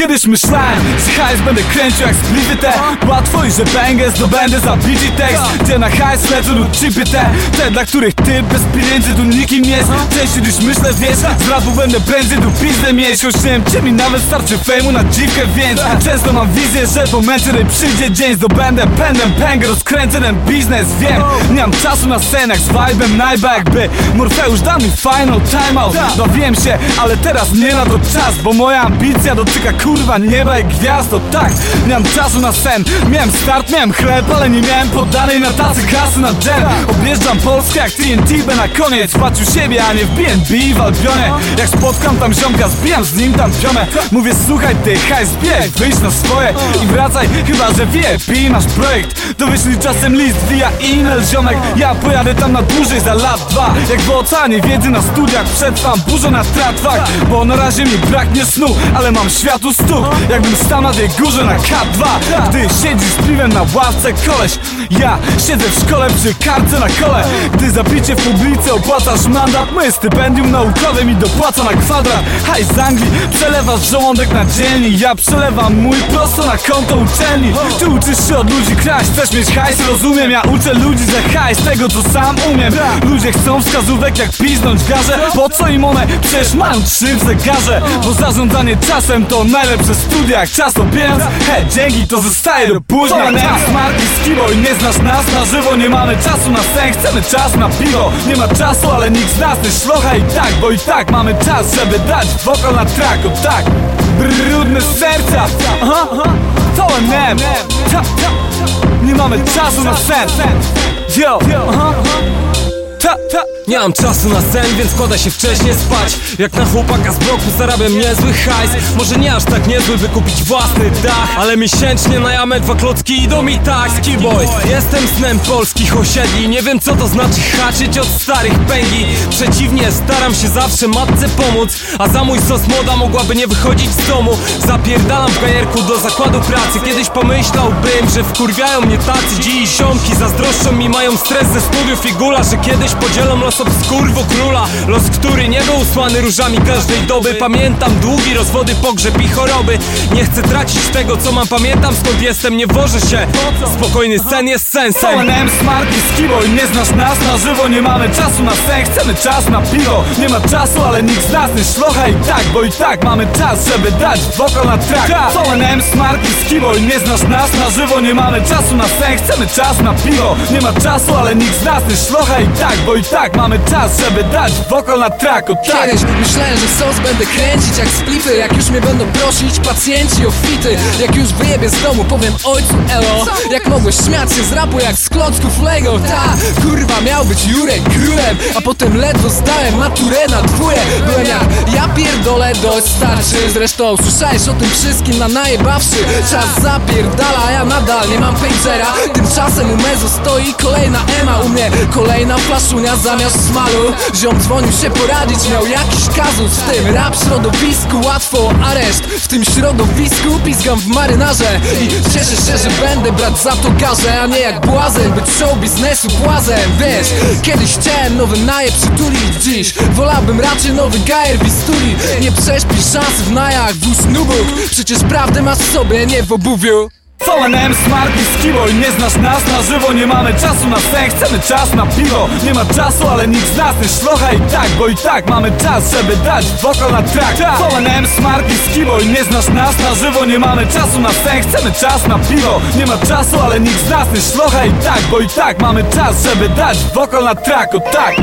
Kiedyś myślałem, że hajs będę kręcił jak splity te Łatwo i że będę zdobędę za BG Gdzie na hajs lecą lub chipy te Te dla których ty bez pieniędzy tu nikim jest. Częściej niż myślę wiesz Z rapu będę prędzej tu pizdę mieć. Nie wiem czy mi nawet starczy fejmu na dziwkę więc Często mam wizję, że w momencie, kiedy przyjdzie dzień. Zdobędę pędem pęgę, rozkręcę ten biznes Wiem, nie mam czasu na scenach z vibe'em najba jakby Morfeusz da mi final timeout. Bawiłem się, ale teraz nie na to czas Bo moja ambicja dotyka kurwa nieba i gwiazd. To tak, nie mam czasu na sen. Miałem start, miałem chleb, ale nie miałem podanej na tacy kasy na dżem. Objeżdżam Polskę jak TNT, by na koniec Patrz u siebie, a nie w BNB w Albionie Jak spotkam tam ziomka, zbijam z nim tam piomę Mówię słuchaj ty, hajs zbijaj, wyjdź na swoje. I wracaj, chyba że VIP masz projekt. To wyślij czasem list via e-mail ziomek. Ja pojadę tam na dłużej za lat dwa. Jak w oceanie wiedzy na studiach przetrwam Burzę na tratwach, bo na razie mi braknie snu Ale mam światu stuk, jakbym stał na tej górze na K2 Gdy siedzisz z piwem na ławce koleś. Ja siedzę w szkole przy kartce na kole. Gdy zabicie w publice opłacasz mandat? Moje stypendium naukowe mi dopłaca na kwadrat. Haj z Anglii, przelewasz żołądek na dzielni. Ja przelewam mój prosto na konto uczelni. Ty uczysz się od ludzi kraść, chcesz mieć hajs, rozumiem Ja uczę ludzi, że hajs tego co sam umiem. Ludzie chcą wskazówek jak piznąć garze. Po co im one? Przecież mają trzy w zegarze. Bo zarządzanie czasem to najlepsze studia Jak czas to pieniądz, he, dzięki to zostaje do późna. Czas marki skibo i nie znasz nas. Na żywo Nie mamy czasu na sen, chcemy czas na piwo Nie ma czasu, ale nikt z nas nie szlocha i tak Bo i tak mamy czas, żeby dać wokal na track, o tak. Brudne serca, aha, aha, to M, ta, ta. Nie mamy czasu na sen. Yo, aha, ta, ta Nie mam czasu na sen, więc kładę się wcześniej spać. Jak na chłopaka z bloku zarabiam niezły hajs. Może nie aż tak niezły, by kupić własny dach. Ale miesięcznie na jamę dwa klocki idą mi tak. Skillboy, jestem snem polskich osiedli. Nie wiem co to znaczy haczyć od starych pęgi. Przeciwnie, staram się zawsze matce pomóc. A za mój sos moda mogłaby nie wychodzić z domu. Zapierdalam w gajerku do zakładu pracy. Kiedyś pomyślałbym, że wkurwiają mnie tacy. Dziś ziomki zazdroszczą mi, mają stres ze studiów i gula Że kiedyś podzielą los obskurwo króla Los, który nie był usłany różami każdej doby. Pamiętam długi rozwody, pogrzeb i choroby. Nie chcę tracić tego co mam, pamiętam skąd jestem. Nie wożę się, spokojny sen jest sensem. VNM, Smart i Skibo i nie znasz nas na żywo. Nie mamy czasu na sen, chcemy czas na piwo. Nie ma czasu, ale nikt z nas nie szlocha. I tak Bo i tak mamy czas, żeby dać wokal na track. VNM, Smart i Skibo i nie znasz nas na żywo. Nie mamy czasu na sen, chcemy czas na piwo. Nie ma czasu, ale nikt z nas nie szlocha. I tak Bo i tak mamy czas, żeby dać wokal na track, o tak. Kiedyś myślałem, że sos będę kręcić jak splify Jak już mnie będą prosić pacjenci o fity. Jak już wyjebię z domu powiem ojcu elo. Jak mogłeś śmiać się z rapu jak z klocków Lego. Ta kurwa miał być Jurek królem A potem ledwo zdałem maturę na dwóje Byłem jak ja pierdolę dość starczy. Zresztą słyszałeś o tym wszystkim na najebawszy. Czas zapierdala, ja nadal nie mam pagera Tymczasem u Mezu stoi kolejna Ema U mnie kolejna flaszunia zamiast smalu Ziom dzwonił się poradzić, miał jakiś kazus. W tym rap środowisku łatwo areszt. W tym środowisku pizgam w marynarze I cieszę się, że będę brać za to garze A nie jak błazen, być show biznesu płazem. Wiesz, kiedyś chciałem nowy naje przytulić Dziś wolałbym raczej nowy gajer w istuli. Nie prześpisz szansy w najach, wóz nubuk Przecież prawdę masz w sobie, nie w obuwiu VNM, Smart i Skibo i nie znasz nas. Na żywo Nie mamy czasu na sen, chcemy czas na piwo. Nie ma czasu, ale nikt z nas nie szlocha. I tak Bo i tak mamy czas, żeby dać wokal na track. VNM, Smart i Skibo i nie znasz nas. Na żywo Nie mamy czasu na sen, chcemy czas na piwo. Nie ma czasu, ale nikt z nas nie szlocha. I tak Bo i tak mamy czas, żeby dać wokal na track, o tak